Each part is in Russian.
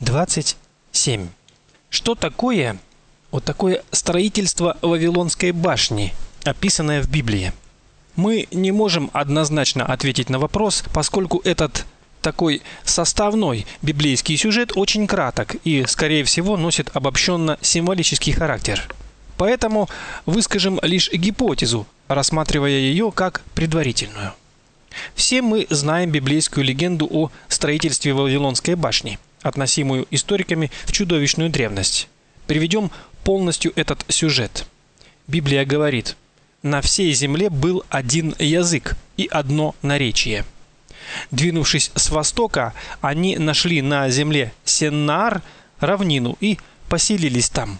27. Что такое вот такое строительство Вавилонской башни, описанное в Библии? Мы не можем однозначно ответить на вопрос, поскольку этот такой составной библейский сюжет очень краток и, скорее всего, носит обобщенно-символический характер. Поэтому выскажем лишь гипотезу, рассматривая ее как предварительную. Все мы знаем библейскую легенду о строительстве Вавилонской башни, относимую историками в чудовищную древность. Приведем полностью этот сюжет. Библия говорит: "На всей земле был один язык и одно наречие". Двинувшись с востока, они нашли на земле Сеннар равнину и поселились там.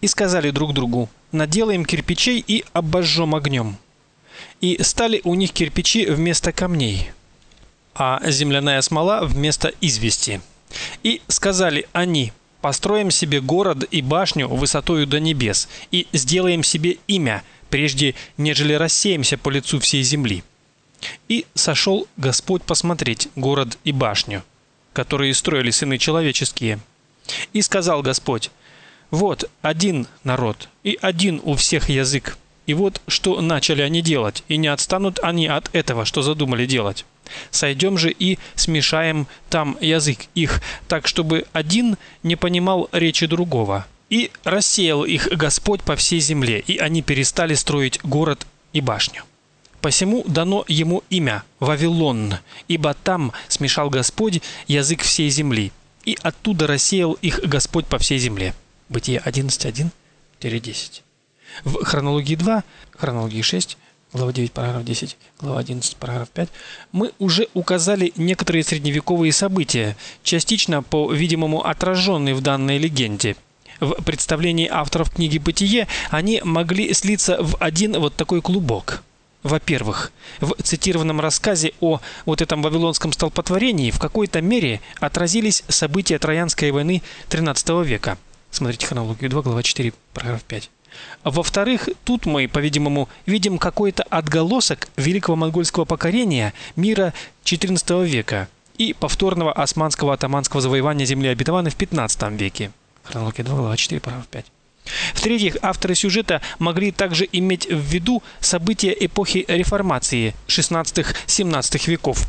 И сказали друг другу: "Наделаем кирпичей и обожжем огнем". И стали у них кирпичи вместо камней, а земляная смола вместо извести. И сказали они: "Построим себе город и башню высотою до небес и сделаем себе имя, прежде нежели рассеемся по лицу всей земли". И сошел Господь посмотреть город и башню, которые строили сыны человеческие. И сказал Господь: Вот один народ и один у всех язык. И вот что начали они делать, и не отстанут они от этого, что задумали делать. Сойдем же и смешаем там язык их, так чтобы один не понимал речи другого. И рассеял их Господь по всей земле, и они перестали строить город и башню. Посему дано ему имя Вавилон, ибо там смешал Господь язык всей земли, и оттуда рассеял их Господь по всей земле. Бытие 11.1-10. В хронологии 2, хронологии 6, глава 9, параграф 10, глава 11, параграф 5, мы уже указали некоторые средневековые события, частично, по-видимому, отраженные в данной легенде. В представлении авторов книги «Бытие» они могли слиться в один вот такой клубок – во-первых, в цитированном рассказе о вот этом вавилонском столпотворении в какой-то мере отразились события Троянской войны XIII века. Смотрите хронологию 2, глава 4, параграф 5. Во-вторых, тут мы, по-видимому, видим какой-то отголосок великого монгольского покорения мира XIV века и повторного османского атаманского завоевания земли обетованной в XV веке. Хронология 2, глава 4, параграф 5. В-третьих, авторы сюжета могли также иметь в виду события эпохи реформации 16-17 веков,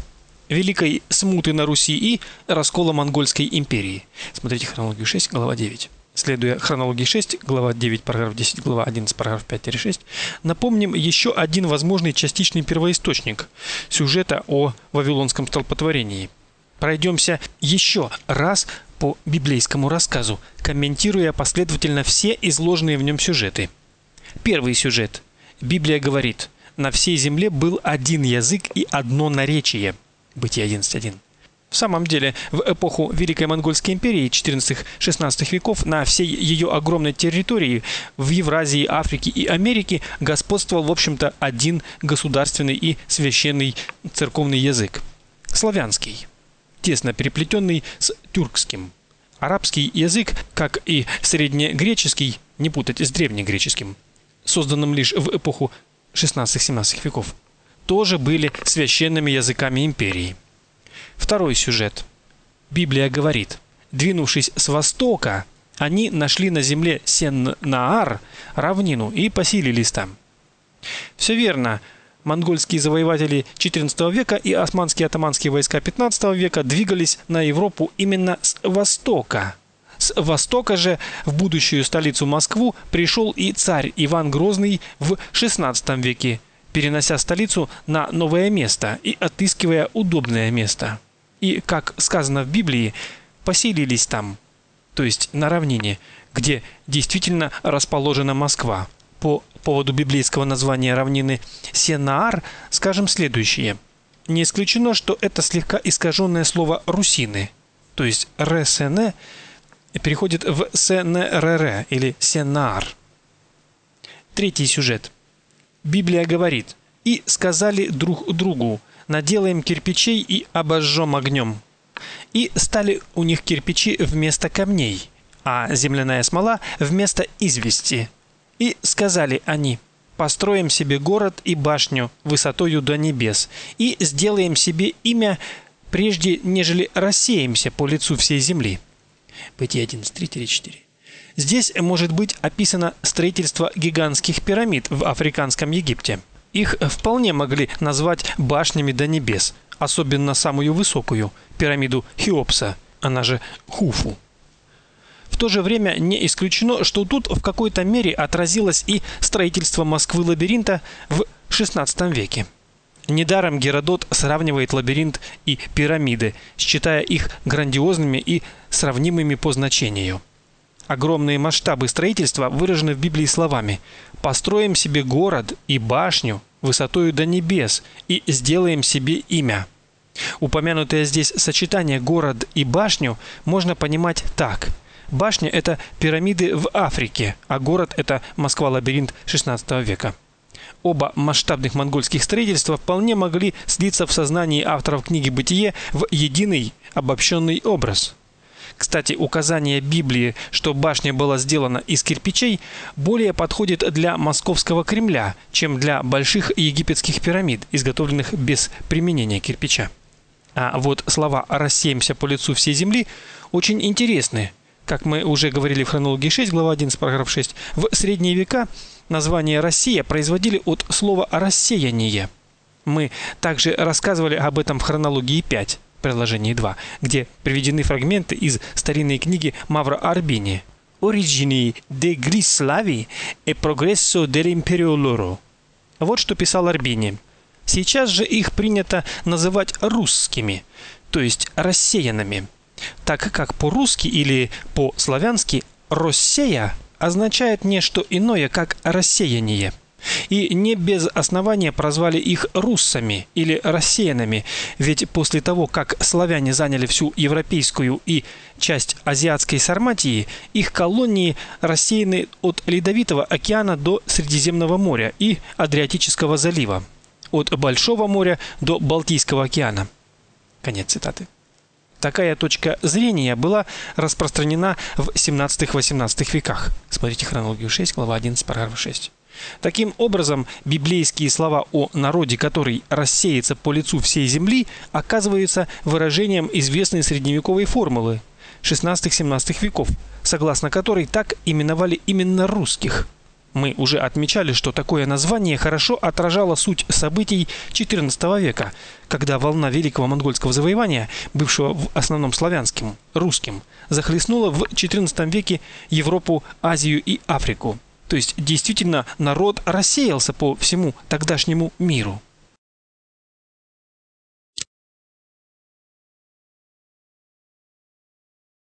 Великой смуты на Руси и раскола монгольской империи. Смотрите хронологию 6, глава 9. Следуя хронологии 6, глава 9, параграф 10, глава 11, параграф 5-6, напомним еще один возможный частичный первоисточник сюжета о Вавилонском столпотворении. Пройдемся еще раз по библейскому рассказу, комментируя последовательно все изложенные в нем сюжеты. Первый сюжет. Библия говорит: "На всей земле был один язык и одно наречие". Бытие 11:1. В самом деле, в эпоху Великой Монгольской империи XIV-XVI веков на всей ее огромной территории в Евразии, Африке и Америке господствовал, в общем-то, один государственный и священный церковный язык славянский тесно переплетенный с тюркским. Арабский язык, как и среднегреческий, не путать с древнегреческим, созданным лишь в эпоху 16-17 веков, тоже были священными языками империи. Второй сюжет. Библия говорит: двинувшись с востока, они нашли на земле Сен-Наар равнину и поселились там. Все верно монгольские завоеватели XIV века и османские атаманские войска XV века двигались на Европу именно с востока. С востока же в будущую столицу Москву пришел и царь Иван Грозный в XVI веке, перенося столицу на новое место и отыскивая удобное место. И, как сказано в Библии, поселились там, то есть на равнине, где действительно расположена Москва по поводу библейского названия равнины Сенаар скажем следующее. Не исключено, что это слегка искаженное слово русины, то есть ресене переходит в сенрр или сенар. Третий сюжет. Библия говорит: "И сказали друг другу: наделаем кирпичей и обожжем огнем". И стали у них кирпичи вместо камней, а земляная смола вместо извести. И сказали они: построим себе город и башню высотою до небес и сделаем себе имя, прежде нежели рассеемся по лицу всей земли. Бытие 11.3-4. Здесь может быть описано строительство гигантских пирамид в африканском Египте. Их вполне могли назвать башнями до небес, особенно самую высокую пирамиду Хеопса, она же Хуфу. В то же время не исключено, что тут в какой-то мере отразилось и строительство Москвы-лабиринта в XVI веке. Недаром Геродот сравнивает лабиринт и пирамиды, считая их грандиозными и сравнимыми по значению. Огромные масштабы строительства выражены в Библии словами: "Построим себе город и башню высотою до небес и сделаем себе имя". Упомянутое здесь сочетание город и башню можно понимать так: башня это пирамиды в Африке, а город это Москва-лабиринт XVI века. Оба масштабных монгольских строительства вполне могли слиться в сознании авторов книги Бытие в единый обобщенный образ. Кстати, указание Библии, что башня была сделана из кирпичей, более подходит для московского Кремля, чем для больших египетских пирамид, изготовленных без применения кирпича. А вот слова «рассеемся по лицу всей земли» очень интересны. Как мы уже говорили в хронологии 6, глава 11, параграф 6, в средние века название Россия производили от слова рассеяние. Мы также рассказывали об этом в хронологии 5, приложении 2, где приведены фрагменты из старинной книги Мавра Арбини Origini de Grislavi e progresso dell'imperio loro. Вот что писал Арбини. Сейчас же их принято называть русскими, то есть рассеянными, так как по-русски или по-славянски «россея» означает не что иное, как рассеяние. И не без основания прозвали их руссами или рассеянными, ведь после того, как славяне заняли всю европейскую и часть азиатской Сарматии, их колонии рассеяны от Ледовитого океана до Средиземного моря и Адриатического залива, от Большого моря до Балтийского океана. Конец цитаты. Такая точка зрения была распространена в 17-18 веках. Смотрите хронологию 6, глава 11, параграф 6. Таким образом, библейские слова о народе, который рассеется по лицу всей земли, оказываются выражением известной средневековой формулы 16-17 веков, согласно которой так именовали именно русских. Мы уже отмечали, что такое название хорошо отражало суть событий XIV века, когда волна великого монгольского завоевания, бывшего в основном славянским, русским, захлестнула в XIV веке Европу, Азию и Африку. То есть действительно народ рассеялся по всему тогдашнему миру.